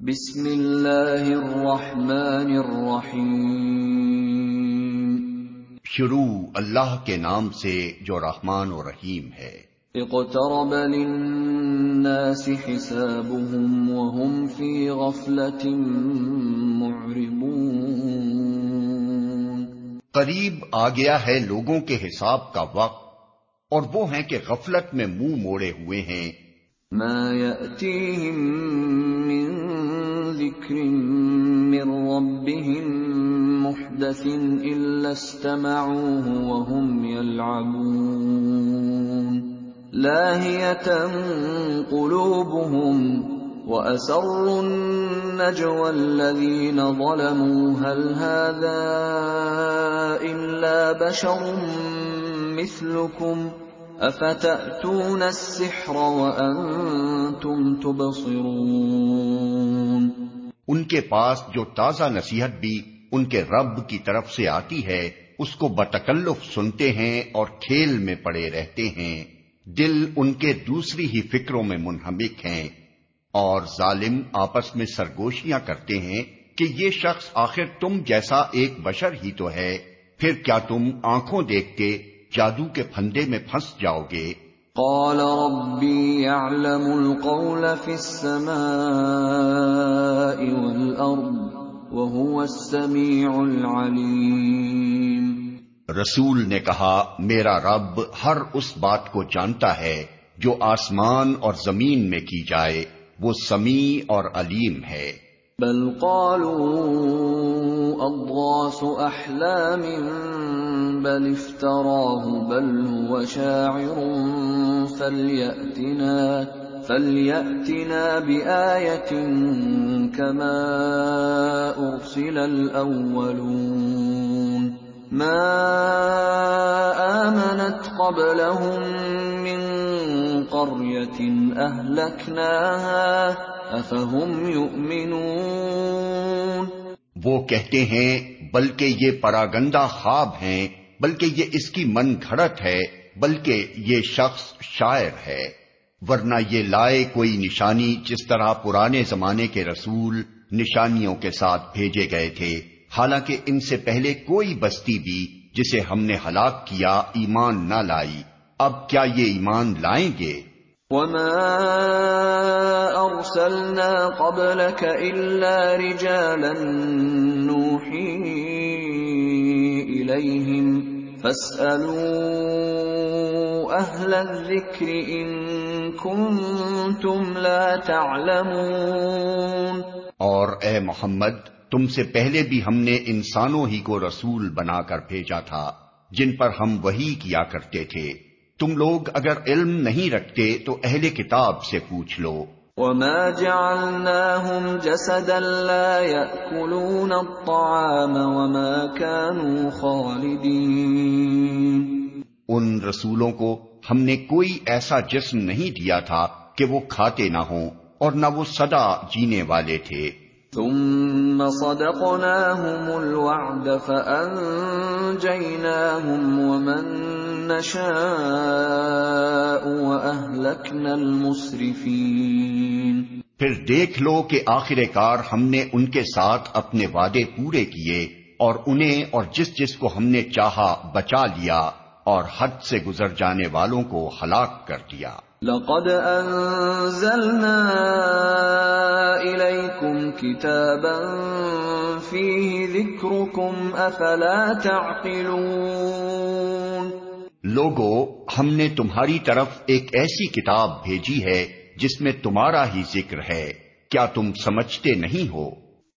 بسم اللہ الرحمن الرحیم۔ شروع اللہ کے نام سے جو رحمان و رحیم ہے۔ اقترب للناس حسابهم وهم في غفلة معرضون۔ قریب آ گیا ہے لوگوں کے حساب کا وقت اور وہ ہیں کہ غفلت میں منہ موڑے ہوئے ہیں۔ ما يأتيهم من ذكر من ربهم محدث إلا استمعوه وهم يلعبون لاهية قلوبهم وأسروا النجوى الذين ظلموا هل هذا إلا بشر مثلكم افتأتون السحر وأنتم تبصرون؟ ان کے پاس جو تازہ نصیحت بھی ان کے رب کی طرف سے آتی ہے، اس کو بتکلف سنتے ہیں اور کھیل میں پڑے رہتے ہیں۔ دل ان کے دوسری ہی فکروں میں منہمک ہیں۔ اور ظالم آپس میں سرگوشیاں کرتے ہیں کہ یہ شخص آخر تم جیسا ایک بشر ہی تو ہے۔ پھر کیا تم آنکھوں دیکھتے جادو کے پھندے میں پھنس جاؤ گے۔ قال ربي يعلم القول في السماء والأرض وهو السميع العليم رسول نے کہا میرا رب ہر اس بات کو جانتا ہے جو آسمان اور زمین میں کی جائے وہ سمیع اور علیم ہے۔ بل قالوا اضغاث احلام بل افتراه بل هو شاعر فلياتنا فلياتنا بايه كما ارسل الاولون ما آمنت قبلهم من قرية أهلكناها أفهم يؤمنون وہ کہتے ہیں، بلکہ یہ پراگندہ خواب ہیں، بلکہ یہ اس کی من گھڑت ہے، بلکہ یہ شخص شاعر ہے۔ ورنہ یہ لائے کوئی نشانی جس طرح پرانے زمانے کے رسول نشانیوں کے ساتھ بھیجے گئے تھے۔ حالانکہ ان سے پہلے کوئی بستی بھی جسے ہم نے ہلاک کیا ایمان نہ لائی۔ اب کیا یہ ایمان لائیں گے؟ وما ارسلنا قبلك الا رجالا نوحي اليهم فاسالوا اهل الذكر ان كنتم لا تعلمون۔ اور اے محمد تم سے پہلے بھی ہم نے انسانوں ہی کو رسول بنا کر بھیجا تھا جن پر ہم وہی کیا کرتے تھے۔ تم لوگ اگر علم نہیں رکھتے تو اہل کتاب سے پوچھ لو۔ وما جعلناهم جسدا لا يأكلون الطعام وما كانوا خالدين۔ ان رسولوں کو ہم نے کوئی ایسا جسم نہیں دیا تھا کہ وہ کھاتے نہ ہوں اور نہ وہ سدا جینے والے تھے۔ ثم صدقناهم الوعد فأنجيناهم ومن نشاء وأهلكنا المسرفين. پھر دیکھ لو کہ آخر کار ہم نے ان کے ساتھ اپنے وعدے پورے کیے اور انہیں اور جس جس کو ہم نے چاہا بچا لیا اور حد سے گزر جانے والوں کو ہلاک کر دیا۔ لقد انزلنا اليكم كتابا فيه ذكركم افلا تعقلون لوگو، ہم نے تمہاری طرف ایک ایسی کتاب بھیجی ہے جس میں تمہارا ہی ذکر ہے۔ کیا تم سمجھتے نہیں ہو؟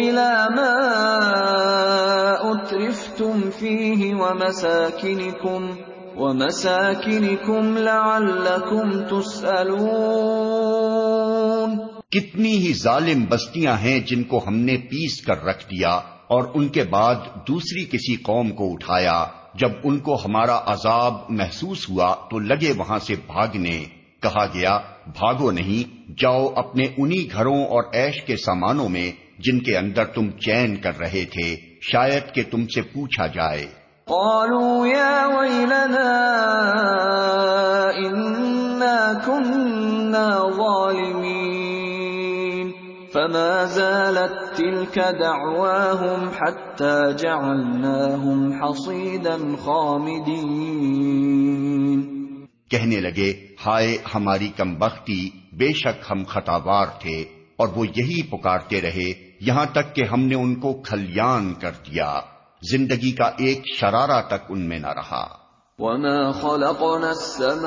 إِلَى مَا أُتْرِفْتُمْ فِيهِ وَمَسَاكِنِكُمْ وَمَسَاكِنِكُمْ لَعَلَّكُمْ تُسْأَلُونَ. کتنی ہی ظالم بستیاں ہیں جن کو ہم نے پیس کر رکھ دیا اور ان کے بعد دوسری کسی قوم کو اٹھایا، جب ان کو ہمارا عذاب محسوس ہوا تو لگے وہاں سے بھاگنے۔ کہا گیا، بھاگو نہیں، جاؤ اپنے انہی گھروں اور ایش کے سامانوں میں جن کے اندر تم چین کر رہے تھے شاید کہ تم سے پوچھا جائے۔ قالوا يا ويلنا كنا ظالمين. فما زالت تلك دعواهم حتى جعلناهم حصيدا خامدين. کہنے لگے ہائے ہماری کم بختی بے شک ہم خطاوار تھے اور وہ یہی پکارتے رہے یہاں تک کہ ہم نے ان کو کھلیان کر دیا۔ زندگی کا ایک شرارہ تک ان میں نہ رہا۔ وما خلقنا السماء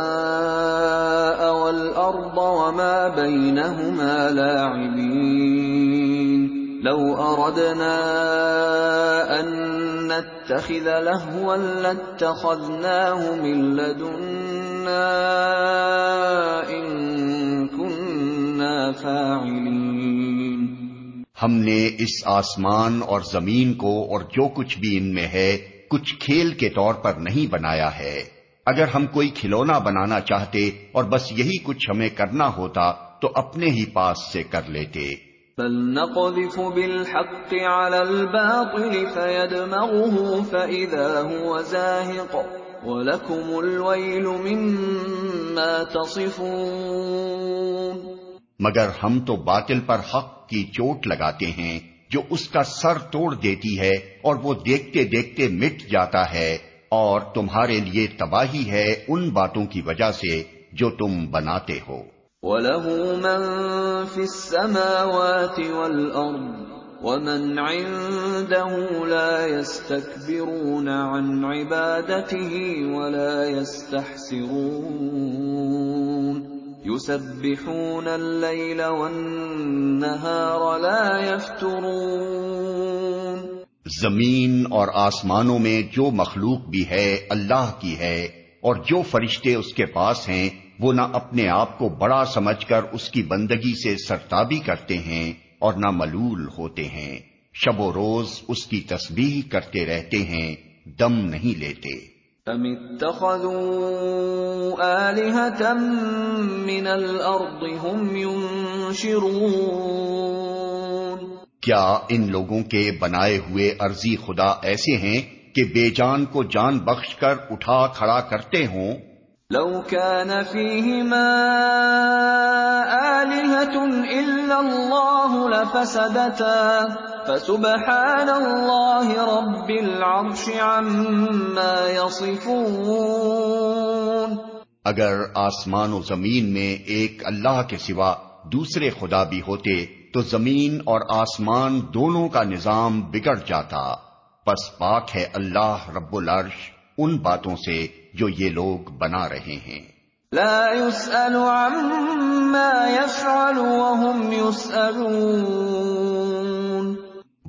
والأرض وما بينهما لاعبين۔ لو أردنا أن نتخذ لهوا لاتخذناه من لدنا إن كنا فاعلين۔ ہم نے اس آسمان اور زمین کو اور جو کچھ بھی ان میں ہے، کچھ کھیل کے طور پر نہیں بنایا ہے۔ اگر ہم کوئی کھلونا بنانا چاہتے اور بس یہی کچھ ہمیں کرنا ہوتا، تو اپنے ہی پاس سے کر لیتے۔ بل نقذف بالحق على الباطل فيدمغه فإذا هو زاهق، ولكم الويل مما تصفون۔ مگر ہم تو باطل پر حق کی چوٹ لگاتے ہیں، جو اس کا سر توڑ دیتی ہے اور وہ دیکھتے دیکھتے مٹ جاتا ہے، اور تمہارے لیے تباہی ہے ان باتوں کی وجہ سے جو تم بناتے ہو۔ وَلَهُ مَن فِي السَّمَاوَاتِ وَالْأَرْضِ وَمَنْ عِندَهُ لَا يَسْتَكْبِرُونَ عَنْ عِبَادَتِهِ وَلَا يَسْتَحْسِرُونَ۔ يُسَبِّحُونَ اللَّيْلَ وَالنَّهَارَ لَا يَفْتُرُونَ. زمین اور آسمانوں میں جو مخلوق بھی ہے، اللہ کی ہے، اور جو فرشتے اس کے پاس ہیں، وہ نہ اپنے آپ کو بڑا سمجھ کر اس کی بندگی سے سرتابی کرتے ہیں اور نہ ملول ہوتے ہیں۔ شب و روز اس کی تسبیح کرتے رہتے ہیں، دم نہیں لیتے۔ أَمِ اتَّخَذُوا آلِهَةً مِّنَ الْأَرْضِ هُمْ يُنشِرُونَ کیا ان لوگوں کے بنائے ہوئے عرضی خدا ایسے ہیں کہ بے جان کو جان بخش کر اٹھا کھڑا کرتے ہوں؟ لو كان فيهما آلهة إلا الله لفسدتا فسبحان الله رب العرش عما يصفون اگر آسمان و زمین میں ایک اللہ کے سوا دوسرے خدا بھی ہوتے تو زمین اور آسمان دونوں کا نظام بگڑ جاتا۔ پس پاک ہے اللہ رب العرش ان باتوں سے جو یہ لوگ بنا رہے ہیں۔ لا يسأل عما يفعل وهم يسألون۔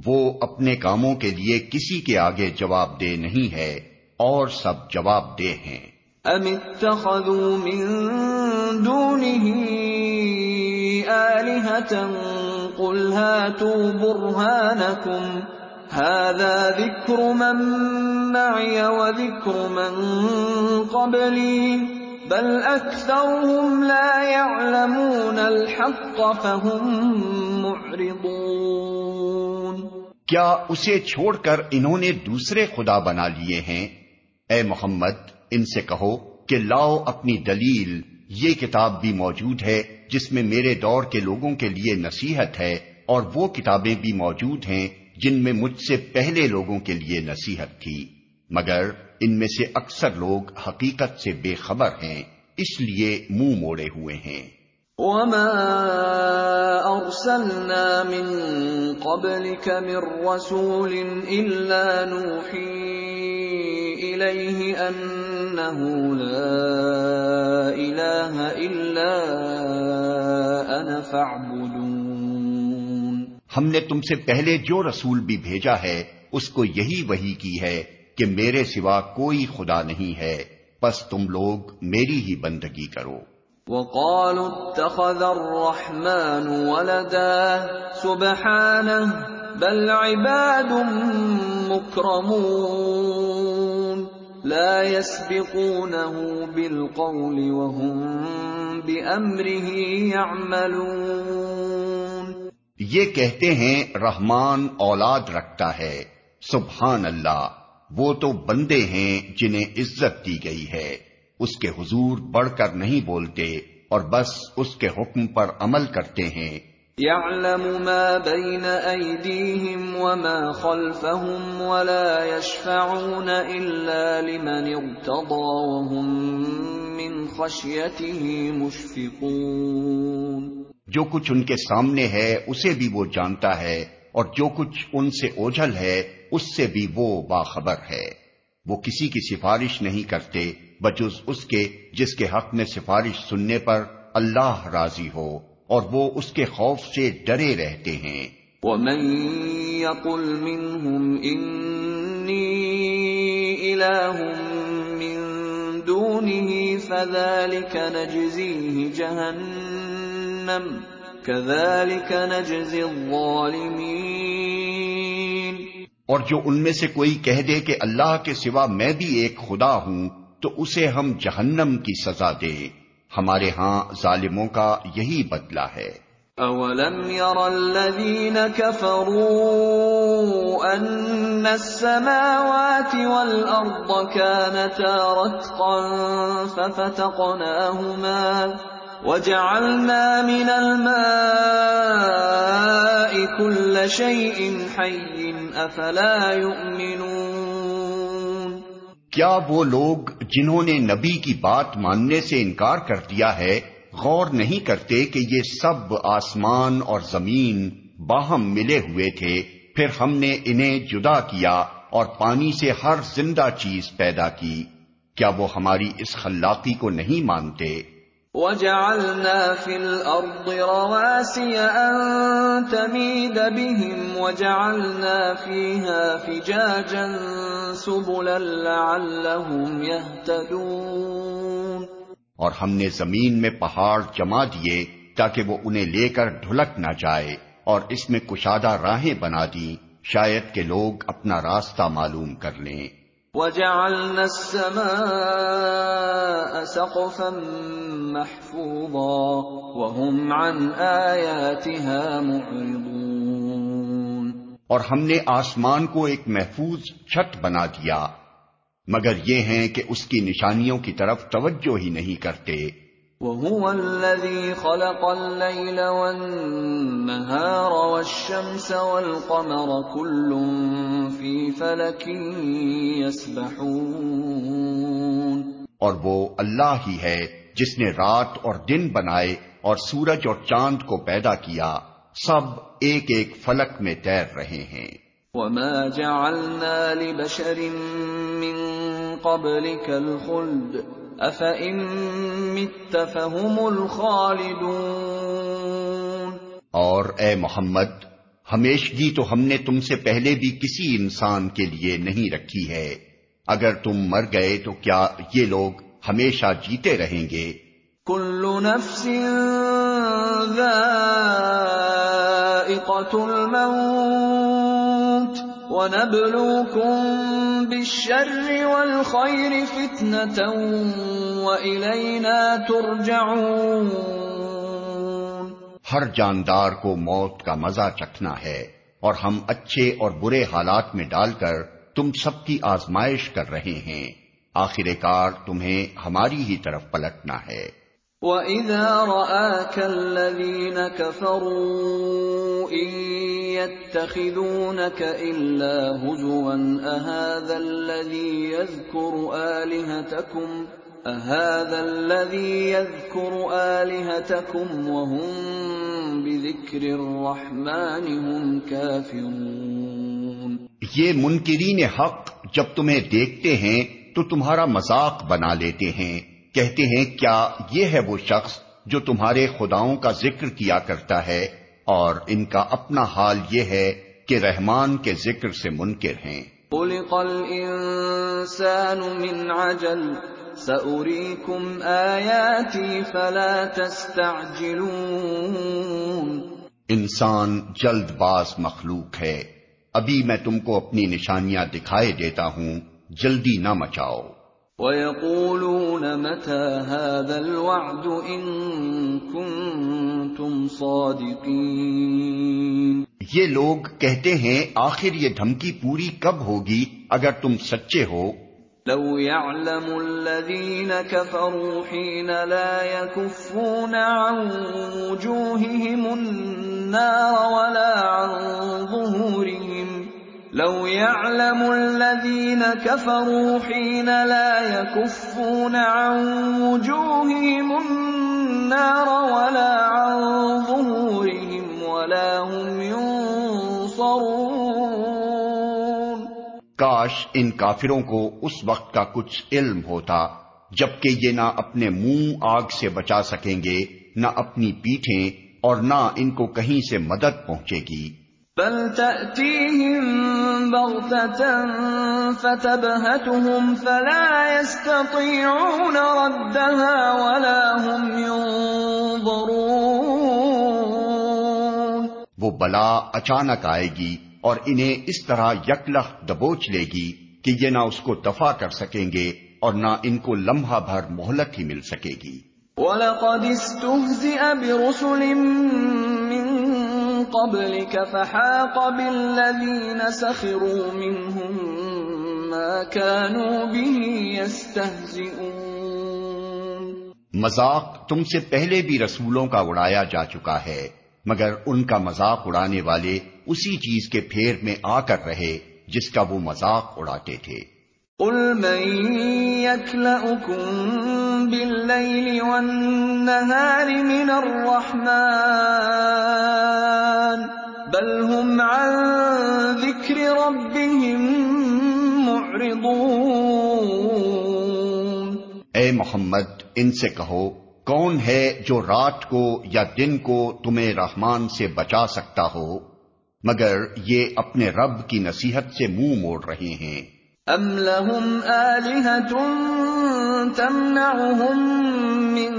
وہ اپنے کاموں کے لیے کسی کے آگے جواب دہ نہیں ہے اور سب جواب دہ ہیں۔ ام اتخذوا من دونه آلهة قل هاتوا برهانكم هذا ذكر من معي وذكر من قبلي بل أكثرهم لا يعلمون الحق فهم معرضون کیا اسے چھوڑ کر انہوں نے دوسرے خدا بنا لیے ہیں؟ اے محمد، ان سے کہو کہ لاؤ اپنی دلیل۔ یہ کتاب بھی موجود ہے جس میں میرے دور کے لوگوں کے لیے نصیحت ہے، اور وہ کتابیں بھی موجود ہیں جن میں مجھ سے پہلے لوگوں کے لیے نصیحت تھی۔ مگر ان میں سے اکثر لوگ حقیقت سے بے خبر ہیں، اس لیے منہ موڑے ہوئے ہیں۔ وما أرسلنا من قبلك من رسول إلا نوحي إليه أنه لا إله إلا أنا فاعبدون ہم نے تم سے پہلے جو رسول بھی بھیجا ہے، اس کو یہی وہی کی ہے کہ میرے سوا کوئی خدا نہیں ہے۔ بس تم لوگ میری ہی بندگی کرو۔ وقالوا اتخذ الرحمن ولدا سبحانه بل عباد مكرمون لا يسبقونه بالقول وهم بأمره يعملون یہ کہتے ہیں رحمان اولاد رکھتا ہے، سبحان اللہ، وہ تو بندے ہیں جنہیں عزت دی گئی ہے۔ اس کے حضور بڑھ کر نہیں بولتے اور بس اس کے حکم پر عمل کرتے ہیں۔ يعلم ما بين أيديهم وما خلفهم ولا يشفعون إلا لمن ارتضى وهم من خشيته مشفقون۔ جو کچھ ان کے سامنے ہے اسے بھی وہ جانتا ہے اور جو کچھ ان سے اوجھل ہے اس سے بھی وہ باخبر ہے۔ وہ کسی کی سفارش نہیں کرتے بجز اس کے جس کے حق میں سفارش سننے پر اللہ راضی ہو اور وہ اس کے خوف سے ڈرے رہتے ہیں۔ وَمَن يَقُلْ مِنْهُمْ إِنِّي إِلَهٌ مِّن دُونِهِ فَذَلِكَ نَجْزِيهِ جَهَنَّمْ كَذَلِكَ نَجْزِي الظَّالِمِينَ۔ اور جو ان میں سے کوئی کہہ دے کہ اللہ کے سوا میں بھی ایک خدا ہوں تو اسے ہم جہنم کی سزا دے۔ ہمارے ہاں ظالموں کا یہی بدلہ ہے۔ اولم ير الذين كفروا ان السماوات والارض كانتا رتقا ففتقناهما وجعلنا من الماء كل شيء حي افلا يؤمنون کیا وہ لوگ جنہوں نے نبی کی بات ماننے سے انکار کر دیا ہے، غور نہیں کرتے کہ یہ سب آسمان اور زمین باہم ملے ہوئے تھے، پھر ہم نے انہیں جدا کیا اور پانی سے ہر زندہ چیز پیدا کی۔ کیا وہ ہماری اس خلاقی کو نہیں مانتے؟ وجعلنا في الأرض رواسي أن تميد بهم وجعلنا فيها فجاجا سبلا لعلهم يهتدون. اور ہم نے زمین میں پہاڑ جما دیے تاکہ وہ انہیں لے کر ڈھلک نہ جائے اور اس میں کشادہ راہیں بنا دی شاید کہ لوگ اپنا راستہ معلوم کر لیں۔ وجعلنا السماء سقفا محفوظا وهم عن آياتها معرضون. اور ہم نے آسمان کو ایک محفوظ چھت بنا دیا، مگر یہ ہیں کہ اس کی نشانیوں کی طرف توجہ ہی نہیں کرتے۔ وهو الذي خلق الليل والنهار والشمس والقمر كل في فلك يسبحون. اور وہ اللہ ہی ہے جس نے رات اور دن بنائے اور سورج اور چاند کو پیدا کیا سب ایک ایک فلک میں تیر رہے ہیں۔ وما جعلنا لبشر من قبلك الخلد الخالدون اور اے محمد ہمیشگی تو ہم نے تم سے پہلے بھی کسی انسان کے لیے نہیں رکھی ہے۔ اگر تم مر گئے تو کیا یہ لوگ ہمیشہ جیتے رہیں گے؟ کل نفس ذائقة الموت وَنَبْلُوكُمْ بِالشَّرِّ وَالْخَيْرِ فِتْنَةً وَإِلَيْنَا تُرْجَعُونَ. ہر جاندار کو موت کا مزہ چکھنا ہے اور ہم اچھے اور برے حالات میں ڈال کر تم سب کی آزمائش کر رہے ہیں۔ آخر کار تمہیں ہماری ہی طرف پلٹنا ہے۔ وَإِذَا رَآكَ الَّذِينَ كَفَرُوا إِن يتخذونك إلا هزوا أهذا الذي يذكر آلهتكم أهذا الذي يذكر آلهتكم وهم بذكر الرحمن هم كافرون یہ منکرین حق جب تمہیں دیکھتے ہیں تو تمہارا مذاق بنا لیتے ہیں۔ کہتے ہیں کیا یہ ہے وہ شخص جو تمہارے خداؤں کا ذکر کیا کرتا ہے؟ اور ان کا اپنا حال یہ ہے کہ رحمان کے ذکر سے منکر ہیں۔ خلق الانسان من عجل آياتي فلا تستعجلون۔ انسان جلد باز مخلوق ہے۔ ابھی میں تم کو اپنی نشانیاں دکھائے دیتا ہوں جلدی نہ مچاؤ۔ وَيَقُولُونَ مَتَى هَذَا الْوَعْدُ إِن كُنتُمْ صَادِقِينَ یہ لوگ کہتے ہیں آخر یہ دھمکی پوری کب ہوگی اگر تم سچے ہو؟ لو يعلم الذين كفروا حين لا يكفون عن وجوههم النار ولا عن ظهورهم لو يعلم الذين كفروا حين لا يكفون عن وجوههم النار ولا عن ظهورهم ولا هم ينصرون۔ کاش ان کافروں کو اس وقت کا کچھ علم ہوتا جبکہ یہ نہ اپنے منہ آگ سے بچا سکیں گے، نہ اپنی پیٹھیں اور نہ ان کو کہیں سے مدد پہنچے گی۔ بل تأتيهم بغتة فتبهتهم فلا يستطيعون ردها ولا هم ينظرون. وہ بلا اچانک آئے گی اور انہیں اس طرح یکلخ دبوچ لے گی کہ یہ نہ اس کو دفع کر سکیں گے اور نہ ان کو لمحہ بھر مہلت ہی مل سکے گی۔ وَلَقَدِ اسْتُهْزِئَ بِرُسُلٍ مِّن قَبْلِكَ فَحَاقَ بِالَّذِينَ سَخِرُوا مِنْهُم مَّا كَانُوا بِهِ يَسْتَهْزِئُونَ. مذاق تم سے پہلے بھی رسولوں کا اڑایا جا چکا ہے، مگر ان کا مذاق اڑانے والے اسی چیز کے پھیر میں آ کر رہے جس کا وہ مذاق اڑاتے تھے۔ قل من يكلأكم بالليل والنهار من الرحمن بل هم عن ذكر ربهم معرضون اے محمد، ان سے کہو، کون ہے جو رات کو یا دن کو تمہیں رحمان سے بچا سکتا ہو؟ مگر یہ اپنے رب کی نصیحت سے منہ موڑ رہے ہیں۔ ام لهم آلهة تمنعهم من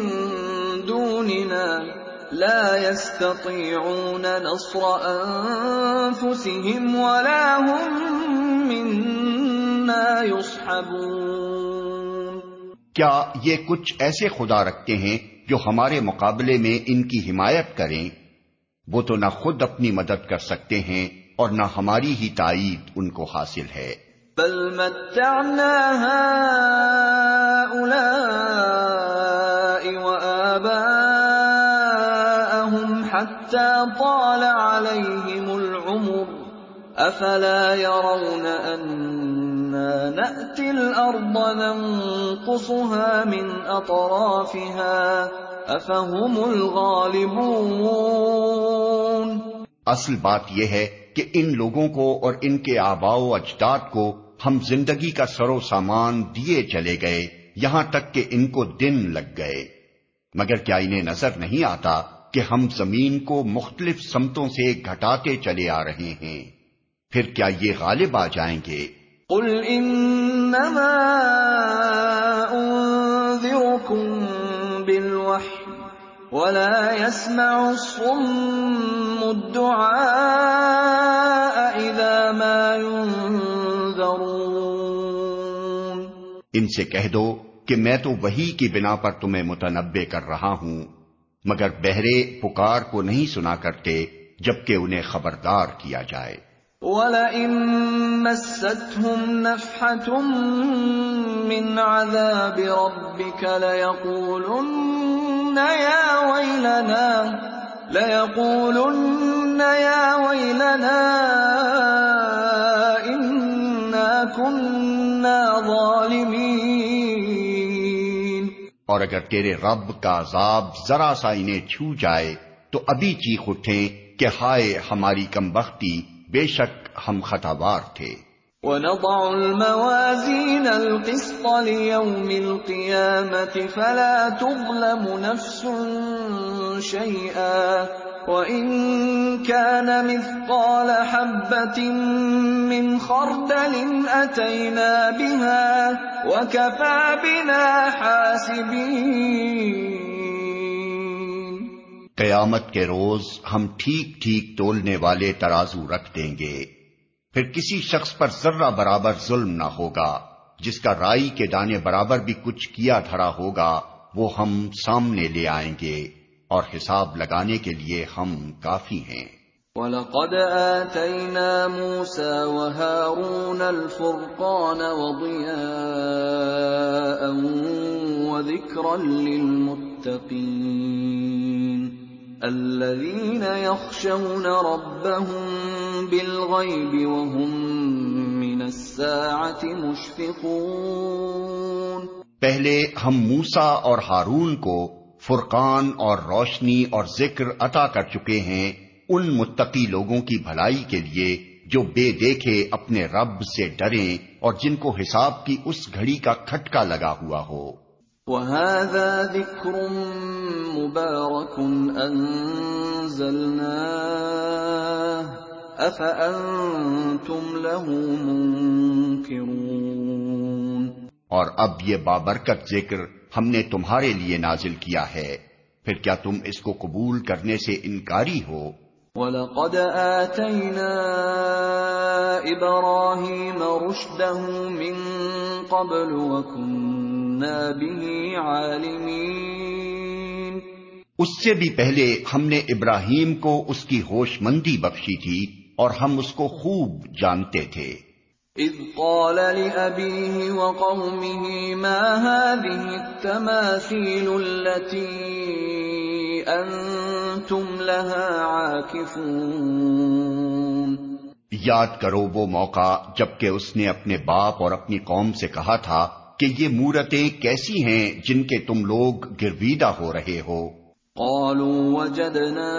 دوننا لا يستطيعون نصر أنفسهم ولا هم منا يصحبون کیا یہ کچھ ایسے خدا رکھتے ہیں جو ہمارے مقابلے میں ان کی حمایت کریں؟ وہ تو نہ خود اپنی مدد کر سکتے ہیں اور نہ ہماری ہی تائید ان کو حاصل ہے۔ بل متعنا هؤلاء وآباءهم حتى طال عليهم العمر. أفلا يرون أنا نأتي الأرض ننقصها من أطرافها؟ أفهم الغالبون. اصل بات یہ ہے کہ ان لوگوں کو اور ان کے آبا و اجداد کو ہم زندگی کا سرو سامان دیے چلے گئے، یہاں تک کہ ان کو دن لگ گئے۔ مگر کیا انہیں نظر نہیں آتا کہ ہم زمین کو مختلف سمتوں سے گھٹاتے چلے آ رہے ہیں؟ پھر کیا یہ غالب آ جائیں گے؟ قل انما انذركم ولا يسمع الصم الدعاء اذا ما ينذرون ان سے کہہ دو کہ میں تو وہی کی بنا پر تمہیں متنبع کر رہا ہوں، مگر بہرے پکار کو نہیں سنا کرتے جبکہ انہیں خبردار کیا جائے۔ وَلَئِن مَسَّتْهُمْ نَفْحَةٌ مِّنْ عَذَابِ رَبِّكَ لَيَقُولُنَّ يَا وَيْلَنَا، لَيَقُولُنَّ يَا وَيْلَنَا ظَالِمِينَ اور اگر تیرے رب کا عذاب ذرا سا انہیں چھو جائے تو ابھی چیخ اٹھیں کہ ہائے ہماری کمبختی بے شک ہم خطابار تھے۔ ونضع الموازين القسط ليوم القيامة فلا تظلم نفس شيئا۔ وَإِن كَانَ مِثْقَالَ حَبَّةٍ مِّنْ خَرْدَلٍ أَتَيْنَا بِهَا وَكَفَى بِنَا حَاسِبِينَ قیامت کے روز ہم ٹھیک ٹھیک تولنے والے ترازو رکھ دیں گے۔ پھر کسی شخص پر ذرہ برابر ظلم نہ ہوگا، جس کا رائی کے دانے برابر بھی کچھ کیا دھرا ہوگا، وہ ہم سامنے لے آئیں گے۔ اور حساب لگانے کے لیے ہم کافی ہیں۔ وَلَقَدْ آتَيْنَا مُوسَى وَهَارُونَ الْفُرْقَانَ وَضِيَاءً وَذِكْرًا لِّلْمُتَّقِينَ الَّذِينَ يَخْشَوْنَ رَبَّهُم بِالْغَيْبِ وَهُم مِّنَ السَّاعَةِ مُشْفِقُونَ پہلے ہم موسا اور ہارون کو فرقان اور روشنی اور ذکر عطا کر چکے ہیں ان متقی لوگوں کی بھلائی کے لیے جو بے دیکھے اپنے رب سے ڈریں اور جن کو حساب کی اس گھڑی کا کھٹکا لگا ہوا ہو۔ وَهَذَا ذِكْرٌ مُبَارَكٌ أَنزَلْنَاهُ أَفَأَنتُمْ لَهُ مُنكِرُونَ اور اب یہ بابرکت ذکر ہم نے تمہارے لیے نازل کیا ہے۔ پھر کیا تم اس کو قبول کرنے سے انکاری ہو؟ وَلَقَدْ آتَيْنَا إِبْرَاهِيمَ رُشْدَهُ مِن قَبْلُ وَكُنَّا بِهِ عَالِمِينَ۔ اس سے بھی پہلے ہم نے ابراہیم کو اس کی ہوش مندی بخشی تھی اور ہم اس کو خوب جانتے تھے۔ اذ قال لأبيه وقومه ما هذه التماثيل التي أنتم لها عاكفون؟ یاد کرو وہ موقع جبکہ اس نے اپنے باپ اور اپنی قوم سے کہا تھا کہ یہ مورتیں کیسی ہیں جن کے تم لوگ گرویدہ ہو رہے ہو۔ قالوا وجدنا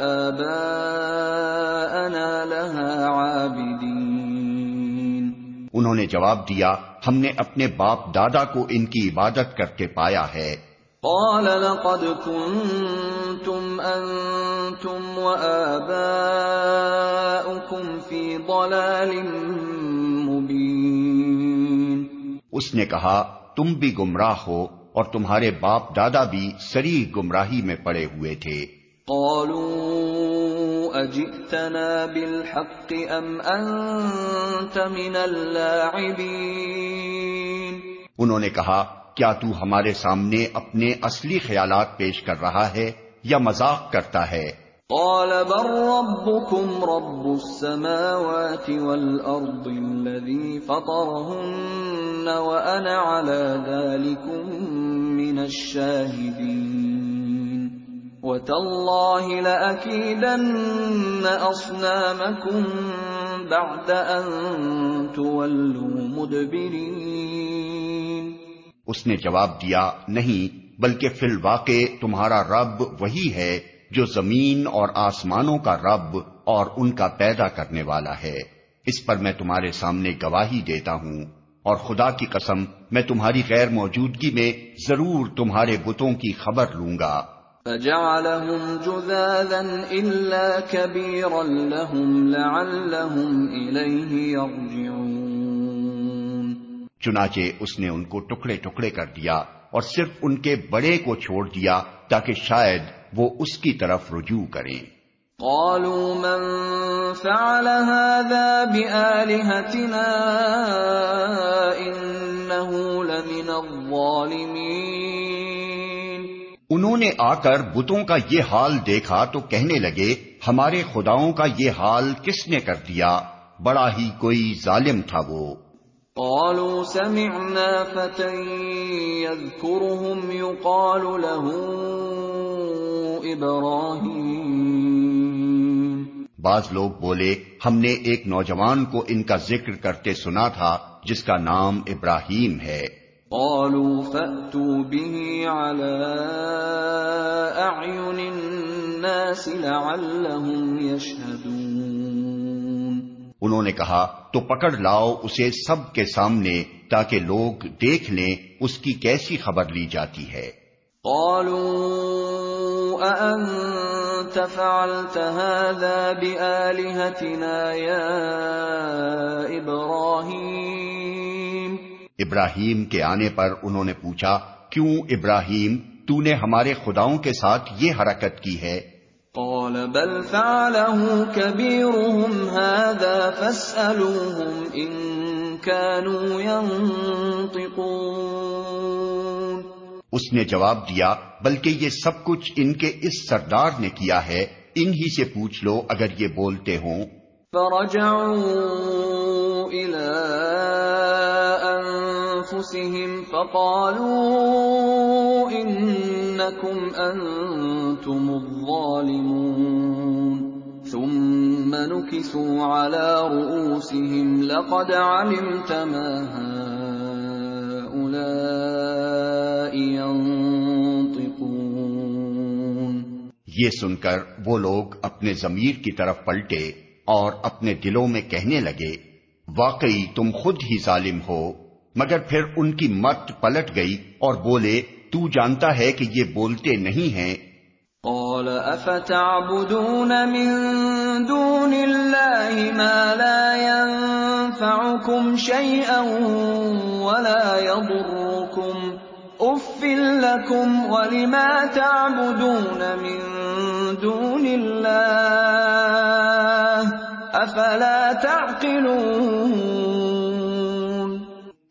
آباءنا لها انہوں نے جواب دیا ہم نے اپنے باپ دادا کو ان کی عبادت کرتے پایا ہے۔ قال لقد كنتم انتم وآباؤكم في ضلال مبين۔ اس نے کہا تم بھی گمراہ ہو اور تمہارے باپ دادا بھی سری گمراہی میں پڑے ہوئے تھے۔ قالوا اجئتنا بالحق ام انت من اللاعبين انہوں نے کہا کیا تو ہمارے سامنے اپنے اصلی خیالات پیش کر رہا ہے یا مذاق کرتا ہے؟ قال بل ربكم رب السماوات والارض الذي فطرهن وانا على ذلك من الشاهدين وتالله لاكيدن اصنامكم بعد ان تولوا مدبرين اس نے جواب دیا، نہیں، بلکہ فی الواقع تمہارا رب وہی ہے جو زمین اور آسمانوں کا رب اور ان کا پیدا کرنے والا ہے۔ اس پر میں تمہارے سامنے گواہی دیتا ہوں۔ اور خدا کی قسم، میں تمہاری غیر موجودگی میں ضرور تمہارے بتوں کی خبر لوں گا۔ فجعلهم جذاذا الا كبيرا لهم لعلهم اليه يرجعون. چنانچہ اس نے ان کو ٹکڑے ٹکڑے کر دیا اور صرف ان کے بڑے کو چھوڑ دیا تاکہ شاید وہ اس کی طرف رجوع کریں۔ قالوا من فعل هذا بآلهتنا إنه لمن الظالمين؟ انہوں نے آ کر بتوں کا یہ حال دیکھا تو کہنے لگے ہمارے خداؤں کا یہ حال کس نے کر دیا؟ بڑا ہی کوئی ظالم تھا وہ۔ قالوا سمعنا فتى يذكرهم يقال له ابراهيم بعض لوگ بولے ہم نے ایک نوجوان کو ان کا ذکر کرتے سنا تھا جس کا نام ابراہیم ہے۔ قالوا فأتوا به على أعين الناس لعلهم يشهدون. انہوں نے کہا تو پکڑ لاؤ اسے سب کے سامنے تاکہ لوگ دیکھ لیں اس کی کیسی خبر لی جاتی ہے۔ قالوا أأنت أنت فعلت هذا بآلهتنا يا إبراهيم؟ ابراہیم کے آنے پر انہوں نے پوچھا کیوں ابراہیم تو نے ہمارے خداؤں کے ساتھ یہ حرکت کی ہے؟ قال بل فعله كبيرهم هذا فاسألوهم إن كانوا ينطقون. اس نے جواب دیا بلکہ یہ سب کچھ ان کے اس سردار نے کیا ہے انہی سے پوچھ لو اگر یہ بولتے ہوں. فرجعوا إلى أنفسهم فقالوا إنكم أنتم الظالمون ثم نكسوا على رؤوسهم لقد علمت ما هؤلاء ينطقون یہ سن کر وہ لوگ اپنے ضمیر کی طرف پلٹے اور اپنے دلوں میں کہنے لگے، واقعی تم خود ہی ظالم ہو۔ مگر پھر ان کی مت پلٹ گئی اور بولے، تو جانتا ہے کہ یہ بولتے نہیں ہیں۔ قال، افتعبدون من دون الله ما لا ينفعكم شيئا ولا يضركم اف لكم ولما تعبدون من دون الله افلا تعقلون؟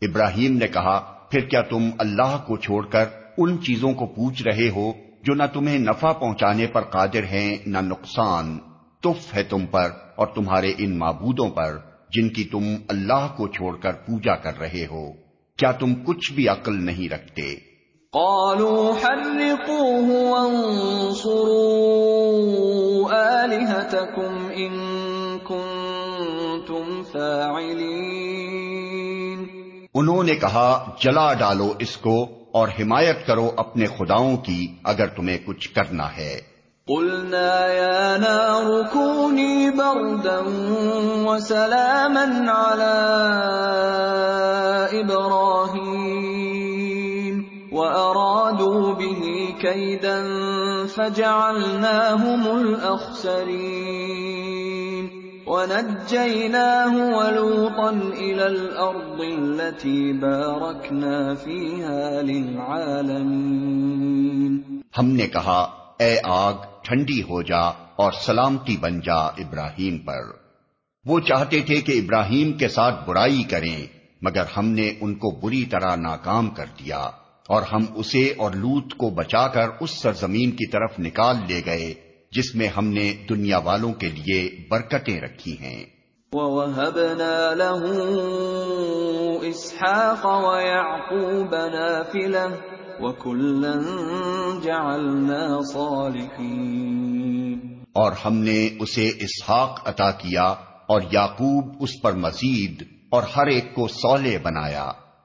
ابراہیم نے کہا، پھر کیا تم اللہ کو چھوڑ کر ان چیزوں کو پوچھ رہے ہو جو نہ تمہیں نفع پہنچانے پر قادر ہیں نہ نقصان؟ تف ہے تم پر اور تمہارے ان معبودوں پر جن کی تم اللہ کو چھوڑ کر پوجا کر رہے ہو۔ کیا تم کچھ بھی عقل نہیں رکھتے؟ قالوا حرقوه وانصروا آلهتكم إن كنتم فاعلين۔ انہوں نے کہا، جلا ڈالو اس کو اور حمایت کرو اپنے خداؤں کی اگر تمہیں کچھ کرنا ہے۔ قلنا يا نار كوني بردا وسلاما على إبراهيم وأرادوا به كيدا فجعلناهم الأخسرين. ونجيناه ولوطا إلى الأرض التي باركنا فيها للعالمين ہم نے کہا، اے آگ، ٹھنڈی ہو جا اور سلامتی بن جا ابراہیم پر۔ وہ چاہتے تھے کہ ابراہیم کے ساتھ برائی کریں، مگر ہم نے ان کو بری طرح ناکام کر دیا اور ہم اسے اور لوت کو بچا کر اس سرزمین کی طرف نکال لے گئے۔ جس میں ہم نے دنیا والوں کے لیے برکتیں رکھی ہیں۔ ووهبنا له إسحاق ويعقوب نافلة وكلا جعلنا صالحين۔ اور ہم نے اسے اسحاق عطا کیا اور یعقوب اس پر مزید اور ہر ایک کو صالح بنایا۔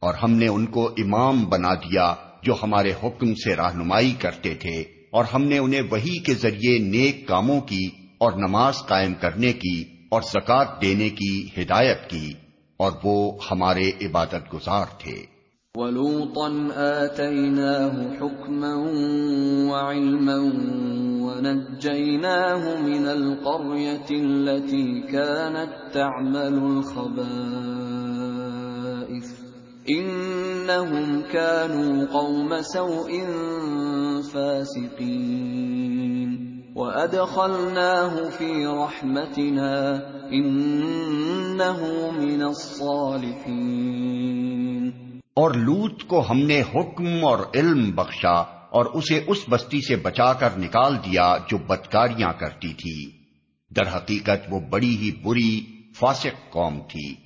اور ہم نے ان کو امام بنا دیا جو ہمارے حکم سے رہنمائی کرتے تھے، اور ہم نے انہیں وہی کے ذریعے نیک کاموں کی اور نماز قائم کرنے کی اور زکات دینے کی ہدایت کی، اور وہ ہمارے عبادت گزار تھے۔ ولوطا آتيناه حكما وعلما ونجيناه من القرية التي كانت تعمل الخبائث۔ إنهم كانوا قوم سوء فاسقين. وأدخلناه في رحمتنا إنه من الصالحين. اور لوت کو ہم نے حکم اور علم بخشا اور اسے اس بستی سے بچا کر نکال دیا جو بدکاریاں کرتی تھی۔ در حقیقت وہ بڑی ہی بری فاسق قوم تھی۔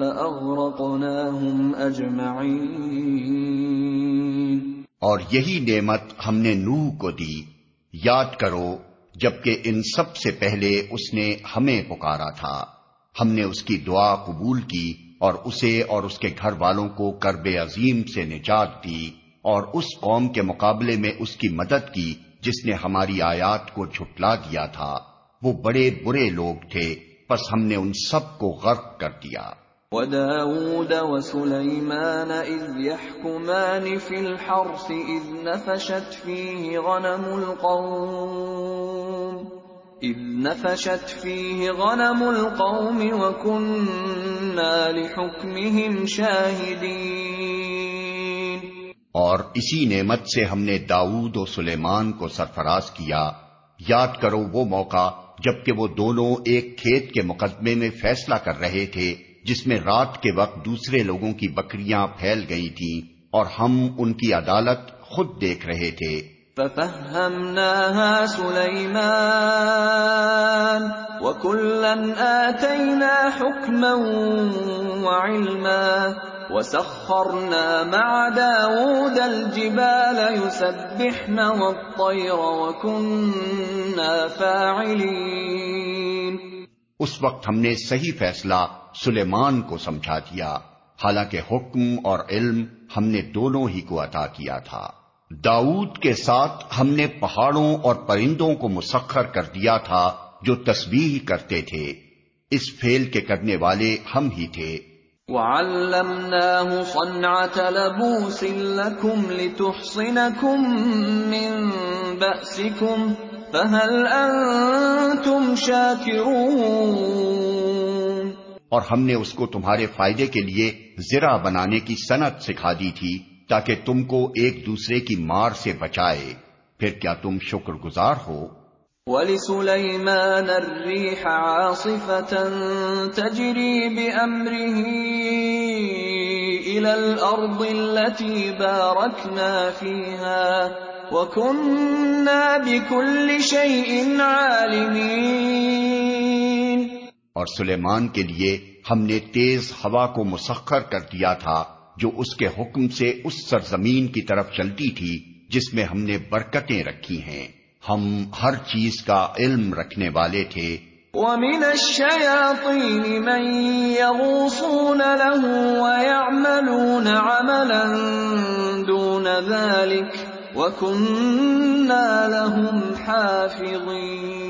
فأغرقناهم أجمعين۔ اور یہی نعمت ہم نے نوح کو دی۔ یاد کرو، جبکہ ان سب سے پہلے اس نے ہمیں پکارا تھا۔ ہم نے اس کی دعا قبول کی اور اسے اور اس کے گھر والوں کو کرب عظیم سے نجات دی اور اس قوم کے مقابلے میں اس کی مدد کی جس نے ہماری آیات کو جھٹلا دیا تھا۔ وہ بڑے برے لوگ تھے، پس ہم نے ان سب کو غرق کر دیا۔ وداود وسليمان إذ يحكمان في الحرث إذ نفشت فيه غنم القوم إذ نفشت فيه غنم القوم وكنا لحكمهم شاهدين اور اسی نعمت سے ہم نے داؤد و سلیمان کو سرفراز کیا۔ یاد کرو وہ موقع جبکہ وہ دونوں ایک کھیت کے مقدمے میں فیصلہ کر رہے تھے۔ جس میں رات کے وقت دوسرے لوگوں کی بکریاں پھیل گئی تھیں اور ہم ان کی عدالت خود دیکھ رہے تھے۔ ففهمناها سليمان وكلا آتينا حكما وعلما وسخرنا مع داود الجبال يسبحن والطير وكنا فاعلين۔ اس وقت ہم نے صحیح فیصلہ سلیمان کو سمجھا دیا۔ حالانکہ حکم اور علم ہم نے دونوں ہی کو عطا کیا تھا۔ داؤد کے ساتھ ہم نے پہاڑوں اور پرندوں کو مسخر کر دیا تھا جو تسبیح کرتے تھے۔ اس فیل کے کرنے والے ہم ہی تھے۔ وَعَلَّمْنَاهُ صَنْعَةَ لَبُوسٍ لَكُمْ لِتُحْصِنَكُمْ مِنْ بَأْسِكُمْ فَهَلْ أَنْتُمْ شَاكِرُونَ اور ہم نے اس کو تمہارے فائدے کے لیے زرا بنانے کی صنعت سکھا دی تھی تاکہ تم کو ایک دوسرے کی مار سے بچائے۔ پھر کیا تم شکر گزار ہو؟ وَلِسُلَيْمَانَ الرِّيحَ عَاصِفَةً تَجْرِي بِأَمْرِهِ إِلَى الْأَرْضِ الَّتِي بَارَكْنَا فِيهَا وَكُنَّا بِكُلِّ شَيْءٍ عَالِمِينَ اور سلیمان کے لیے ہم نے تیز ہوا کو مسخر کر دیا تھا، جو اس کے حکم سے اس سرزمین کی طرف چلتی تھی، جس میں ہم نے برکتیں رکھی ہیں۔ ہم ہر چیز کا علم رکھنے والے تھے۔ وَمِنَ الشَّيَاطِينِ مَن يَغُوصُونَ لَهُ وَيَعْمَلُونَ عَمَلًا دُونَ ذَلِكَ وَكُنَّا لَهُمْ حَافِظِينَ۔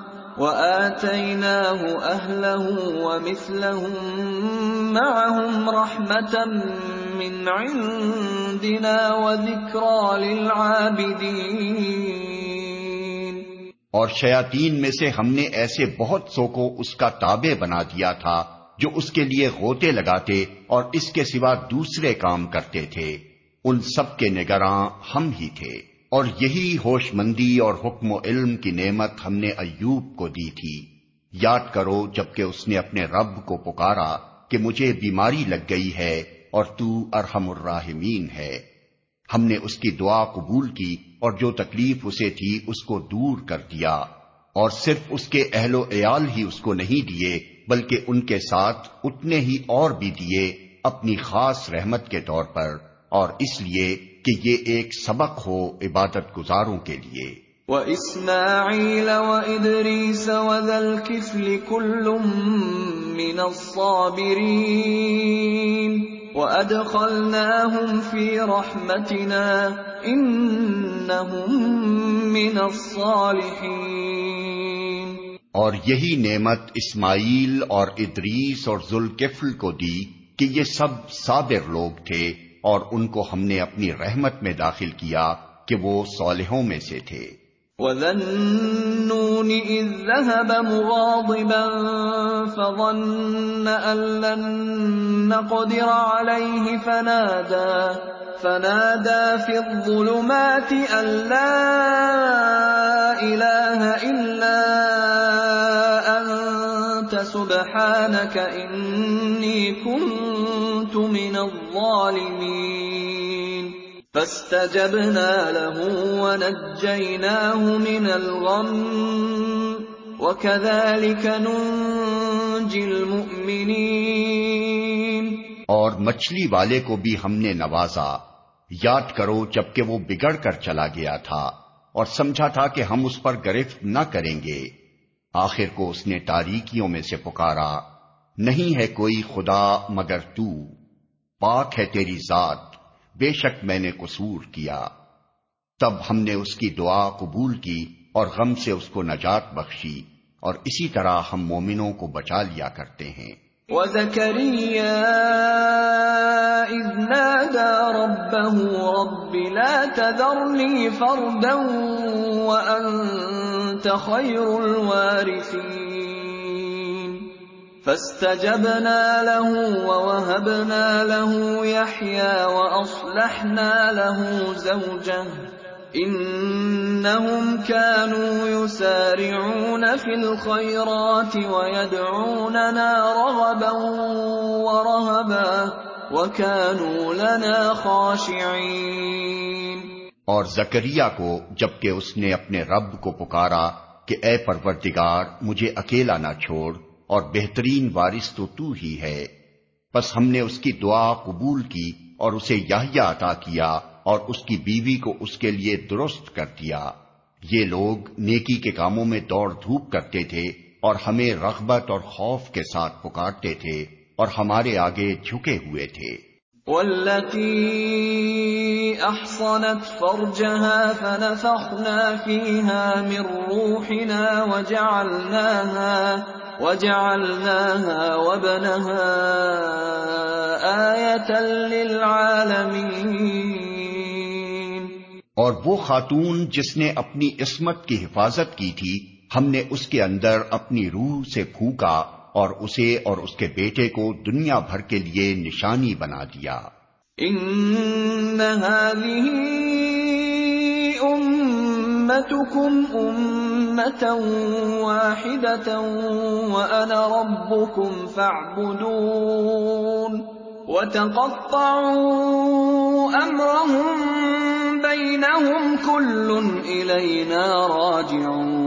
وَآتَيْنَاهُ أَهْلَهُ وَمِثْلَهُمْ مَعَهُمْ رَحْمَةً مِّنْ عِنْدِنَا وَذِكْرَى لِلْعَابِدِينَ اور شیاطین میں سے ہم نے ایسے بہت سو کو اس کا تابع بنا دیا تھا جو اس کے لیے غوطے لگاتے اور اس کے سوا دوسرے کام کرتے تھے۔ ان سب کے نگراں ہم ہی تھے۔ اور یہی ہوش مندی اور حکم و علم کی نعمت ہم نے ایوب کو دی تھی۔ یاد کرو جبکہ اس نے اپنے رب کو پکارا کہ مجھے بیماری لگ گئی ہے اور تو ارحم الراحمین ہے۔ ہم نے اس کی دعا قبول کی اور جو تکلیف اسے تھی اس کو دور کر دیا۔ اور صرف اس کے اہل و عیال ہی اس کو نہیں دیے، بلکہ ان کے ساتھ اتنے ہی اور بھی دیے اپنی خاص رحمت کے طور پر۔ اور اس لیے کہ یہ ایک سبق ہو عبادت گزاروں کے لیے۔ وَإِسْمَاعِيلَ وَإِدْرِيسَ وَذَا الْكِفْلِ كُلٌّ مِّنَ الصَّابِرِينَ وَأَدْخَلْنَاهُمْ فِي رَحْمَتِنَا إِنَّهُمْ مِنَ الصَّالِحِينَ۔ اور یہی نعمت اسماعیل اور ادریس اور ذوالکفل کو دی کہ یہ سب صابر لوگ تھے۔ اور ان کو ہم نے اپنی رحمت میں داخل کیا کہ وہ صالحوں میں سے تھے۔ وَذَنُّونِ إِذْ ذَهَبَ مُغَاضِبًا فَظَنَّ أَن لَّن نَّقْدِرَ عَلَيْهِ فَنَادَىٰ فَنَادَىٰ فِي الظُّلُمَاتِ أَن لَّا إِلَٰهَ إِلَّا سُبْحَانَكَ إِنِّي كُنتُ مِنَ الظَّالِمِينَ. فاستجبنا له ونجيناه من الغم. وكذلك ننجي المؤمنين. اور مچھلی والے کو بھی ہم نے نوازا. یاد کرو جبکہ وہ بگڑ کر چلا گیا تھا اور سمجھا تھا کہ ہم اس پر گرفت نہ کریں گے۔ آخر کو اس نے تاریکیوں میں سے پکارا، نہیں ہے کوئی خدا مگر تو، پاک ہے تیری ذات، بے شک میں نے قصور کیا۔ تب ہم نے اس کی دعا قبول کی اور غم سے اس کو نجات بخشی، اور اسی طرح ہم مومنوں کو بچا لیا کرتے ہیں۔ وَزَكَرِيَّا إِذْ نَادَى رَبَّهُ رَبِّ لَا تَذَرْنِي فَرْدًا وَأَنْتَ خَيْرُ الْوَارِثِينَ. فاستجبنا له ووهبنا له يحيى وأصلحنا له زوجه. إنهم كانوا يسارعون في الخيرات ويدعوننا رغبا ورهبا وكانوا لنا خاشعين. اور زکریہ کو جبکہ اس نے اپنے رب کو پکارا کہ اے پروردگار، مجھے اکیلا نہ چھوڑ اور بہترین وارث تو تو ہی ہے۔ بس ہم نے اس کی دعا قبول کی اور اسے یاہیا عطا کیا اور اس کی بیوی کو اس کے لیے درست کر دیا۔ یہ لوگ نیکی کے کاموں میں دوڑ دھوپ کرتے تھے اور ہمیں رغبت اور خوف کے ساتھ پکارتے تھے اور ہمارے آگے جھکے ہوئے تھے۔ والتي احصنت فرجها فنفخنا فيها من روحنا وجعلناها وجعلناها وبنها آية للعالمين. اور وہ خاتون جس نے اپنی عصمت کی حفاظت کی تھی، ہم نے اس کے اندر اپنی روح سے پھونکا اور اسے اور اس کے بیٹے کو دنیا بھر کے لیے نشانی بنا دیا۔ ان هذه امتكم امه واحده وانا ربكم فاعبدون وتقطعوا امرهم بينهم كل الينا راجعون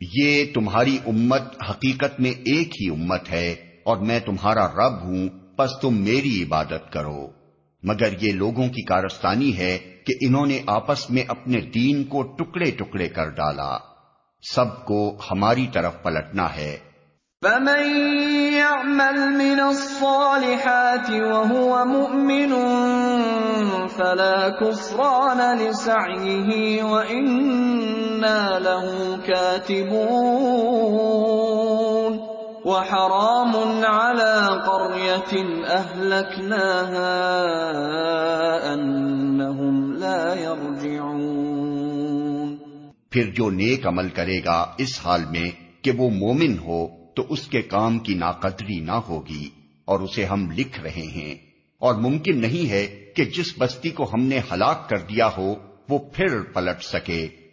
یہ تمہاری امت حقیقت میں ایک ہی امت ہے اور میں تمہارا رب ہوں پس تم میری عبادت کرو۔ مگر یہ لوگوں کی کارستانی ہے کہ انہوں نے آپس میں اپنے دین کو ٹکڑے ٹکڑے کر ڈالا۔ سب کو ہماری طرف پلٹنا ہے۔ فمن يعمل من الصالحات وهو مؤمن فلا كفران لسعيه وإنا له كاتبون وحرام على قرية أهلكناها أنهم لا يرجعون. پھر جو نیک عمل کرے گا اس حال میں کہ وہ مومن ہو تو اس کے کام کی ناقدری نہ ہوگی اور اسے ہم لکھ رہے ہیں۔ اور ممکن نہیں ہے کہ جس بستی کو ہم نے ہلاک کر دیا ہو وہ پھر پلٹ سکے۔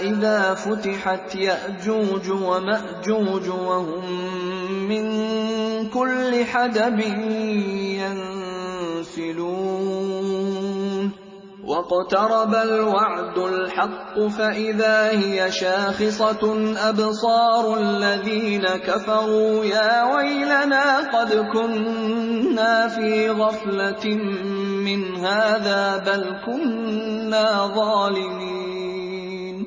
اذا فتحت يأجوج ومأجوج وهم من كل حدب ينسلون. واقترب الوعد الحق فإذا هي شاخصة أبصار الذين كفروا يا ويلنا قد كنا في غفلة من هذا بل كنا ظالمين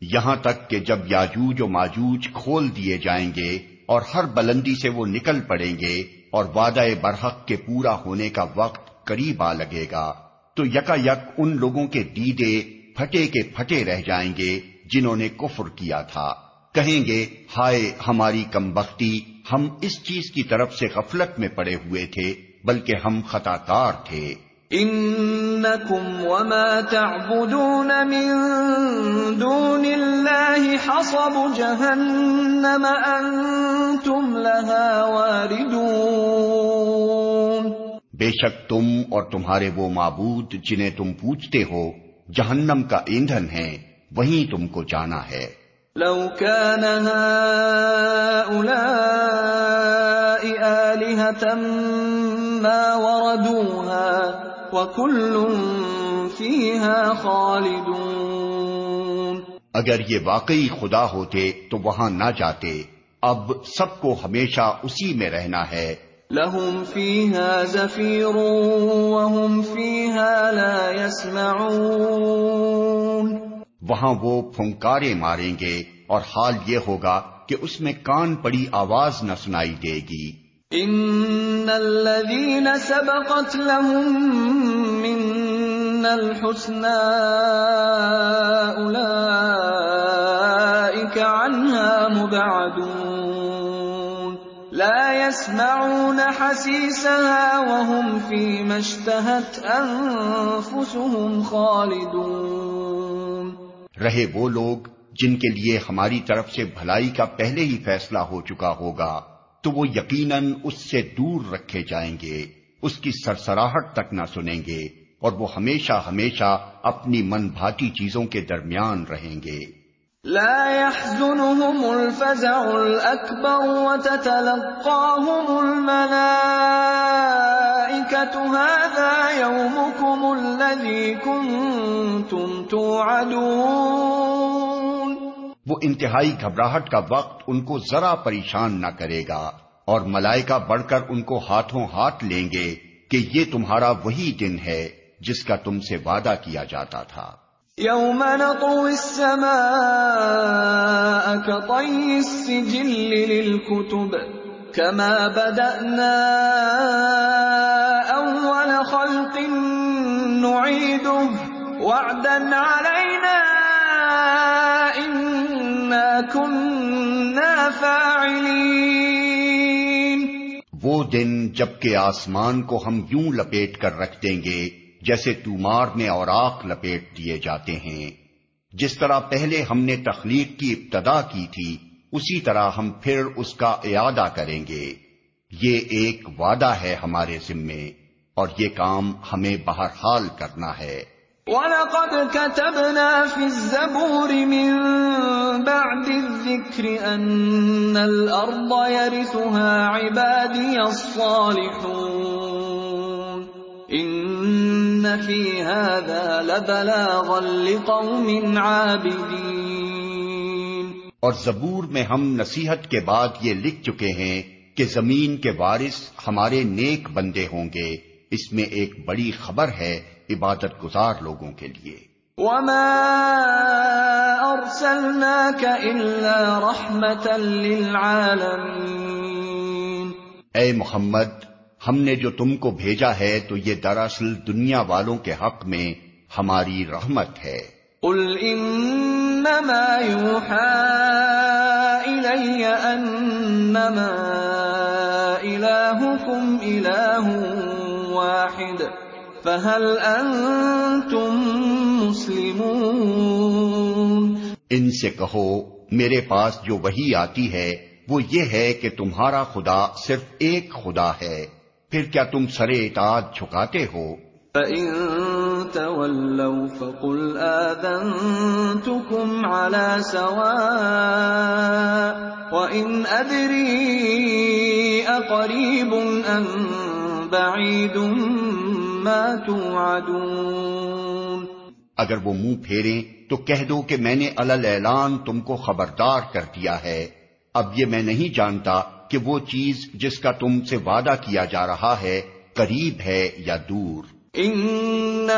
یہاں تک کہ جب یاجوج و ماجوج کھول دیے جائیں گے اور ہر بلندی سے وہ نکل پڑیں گے اور وعدہ برحق کے پورا ہونے کا وقت قریب آ لگے گا۔ تو یکا یک ان لوگوں کے دیدے پھٹے کے پھٹے رہ جائیں گے جنہوں نے کفر کیا تھا۔ کہیں گے، ہائے ہماری کم بختی، ہم اس چیز کی طرف سے غفلت میں پڑے ہوئے تھے، بلکہ ہم خطا کار تھے۔ انکم وما تعبدون من دون اللہ حصب جہنم، انتم لها واردون۔ بے شک تم اور تمہارے وہ معبود جنہیں تم پوچھتے ہو جہنم کا ایندھن ہے وہیں تم کو جانا ہے۔ لو كان هؤلاء آلهة ما وردوها خالدون۔ اگر یہ واقعی خدا ہوتے تو وہاں نہ جاتے اب سب کو ہمیشہ اسی میں رہنا ہے۔ لہم فیها زفیر وهم فیها لا يسمعون وہاں وہ پھنکارے ماریں گے اور حال یہ ہوگا کہ اس میں کان پڑی آواز نہ سنائی دے گی۔ ان الذين سبقت لهم من الحسنى اولئك عنها مبعدون لا يسمعون حسيسها وهم فيما اشتهت انفسهم خالدون۔ رہے وہ لوگ جن کے لیے ہماری طرف سے بھلائی کا پہلے ہی فیصلہ ہو چکا ہوگا، تو وہ یقیناً اس سے دور رکھے جائیں گے، اس کی سرسراہٹ تک نہ سنیں گے، اور وہ ہمیشہ ہمیشہ اپنی من بھاتی چیزوں کے درمیان رہیں گے۔ لا يحزنهم الفزع الأكبر وتتلقاهم الملائكة. هذا يومكم الذي كنتم توعدون. وہ انتہائی گھبراہٹ کا وقت ان کو ذرا پریشان نہ کرے گا اور ملائکہ بڑھ کر ان کو ہاتھوں ہاتھ لیں گے کہ یہ تمہارا وہی دن ہے جس کا تم سے وعدہ کیا جاتا تھا۔ یوم نطوی السماء کطی السجل للکتب کما بدأنا اول خلق نعیده وعدا علینا وہ دن جبکہ آسمان کو ہم یوں لپیٹ کر رکھ دیں گے جیسے تومار میں اور آخ لپیٹ دیے جاتے ہیں۔ جس طرح پہلے ہم نے تخلیق کی ابتدا کی تھی، اسی طرح ہم پھر اس کا اعادہ کریں گے۔ یہ ایک وعدہ ہے ہمارے ذمے، اور یہ کام ہمیں بہرحال کرنا ہے۔ وَلَقَدْ كَتَبْنَا فِي الزَّبُورِ مِن بَعْدِ الذِّكْرِ أَنَّ الْأَرْضَ يَرِثُهَا عِبَادِيَ الصَّالِحُونَ۔ إِنَّ فِي هَذَا لَبَلَاغًا لِقَوْمٍ عَابِدِينَ اور زبور میں ہم نصیحت کے بعد یہ لکھ چکے ہیں کہ زمین کے وارث ہمارے نیک بندے ہوں گے۔ اس میں ایک بڑی خبر ہے عبادت گزار لوگوں کے لیے۔ وما ارسلناك الا رحمتا للعالمين اے محمد ہم نے جو تم کو بھیجا ہے تو یہ دراصل دنیا والوں کے حق میں ہماری رحمت ہے۔ قل انما يوحى انما الهكم اله واحد فَهَلْ أَنْتُمْ مُسْلِمُونَ۔ ان سے کہو میرے پاس جو وہی آتی ہے وہ یہ ہے کہ تمہارا خدا صرف ایک خدا ہے۔ پھر کیا تم سرے اطاعت جھکاتے ہو؟ فَإِن تَوَلَّوْا فَقُلْ آذَنْتُكُمْ عَلَى سَوَاءٍ وَإِنْ أَدْرِي أَقَرِيبٌ أَمْ بَعِيدٌ اگر وہ منہ پھیریں تو کہہ دو کہ میں نے الل اعلان تم کو خبردار کر دیا ہے۔ اب یہ میں نہیں جانتا کہ وہ چیز جس کا تم سے وعدہ کیا جا رہا ہے قریب ہے یا دور۔ من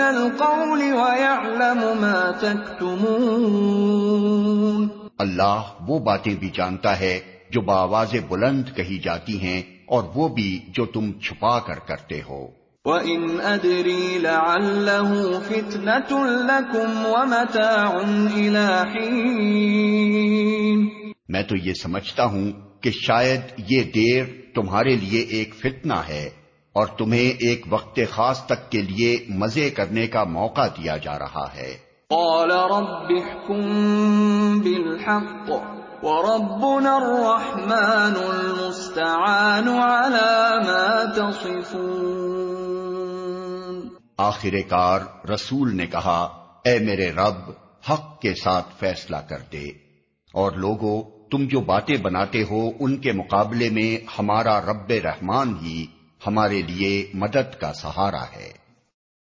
القول ما تكتمون اللہ وہ باتیں بھی جانتا ہے جو بآواز بلند کہی جاتی ہیں اور وہ بھی جو تم چھپا کر کرتے ہو۔ وَإِنْ أَدْرِي لَعَلَّهُ فِتْنَةٌ لَكُمْ وَمَتَاعٌ إِلَى حِينٍ۔ میں تو یہ سمجھتا ہوں کہ شاید یہ دیر تمہارے لیے ایک فتنہ ہے اور تمہیں ایک وقت خاص تک کے لیے مزے کرنے کا موقع دیا جا رہا ہے۔ قال رب احكم بالحق وربنا الرحمن المستعان على ما تصفون۔ آخر کار رسول نے کہا اے میرے رب حق کے ساتھ فیصلہ کر دے اور لوگوں تم جو باتیں بناتے ہو، ان کے مقابلے میں ہمارا رب رحمان ہی ہمارے لیے مدد کا سہارا ہے۔